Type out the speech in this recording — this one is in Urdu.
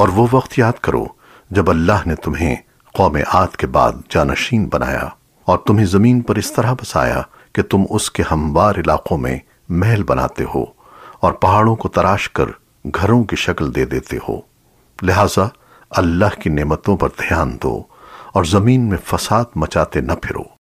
اور وہ وقت یاد کرو جب اللہ نے تمہیں قوم عاد کے بعد جانشین بنایا اور تمہیں زمین پر اس طرح بسایا کہ تم اس کے ہموار علاقوں میں محل بناتے ہو اور پہاڑوں کو تراش کر گھروں کی شکل دے دیتے ہو۔ لہٰذا اللہ کی نعمتوں پر دھیان دو اور زمین میں فساد مچاتے نہ پھرو۔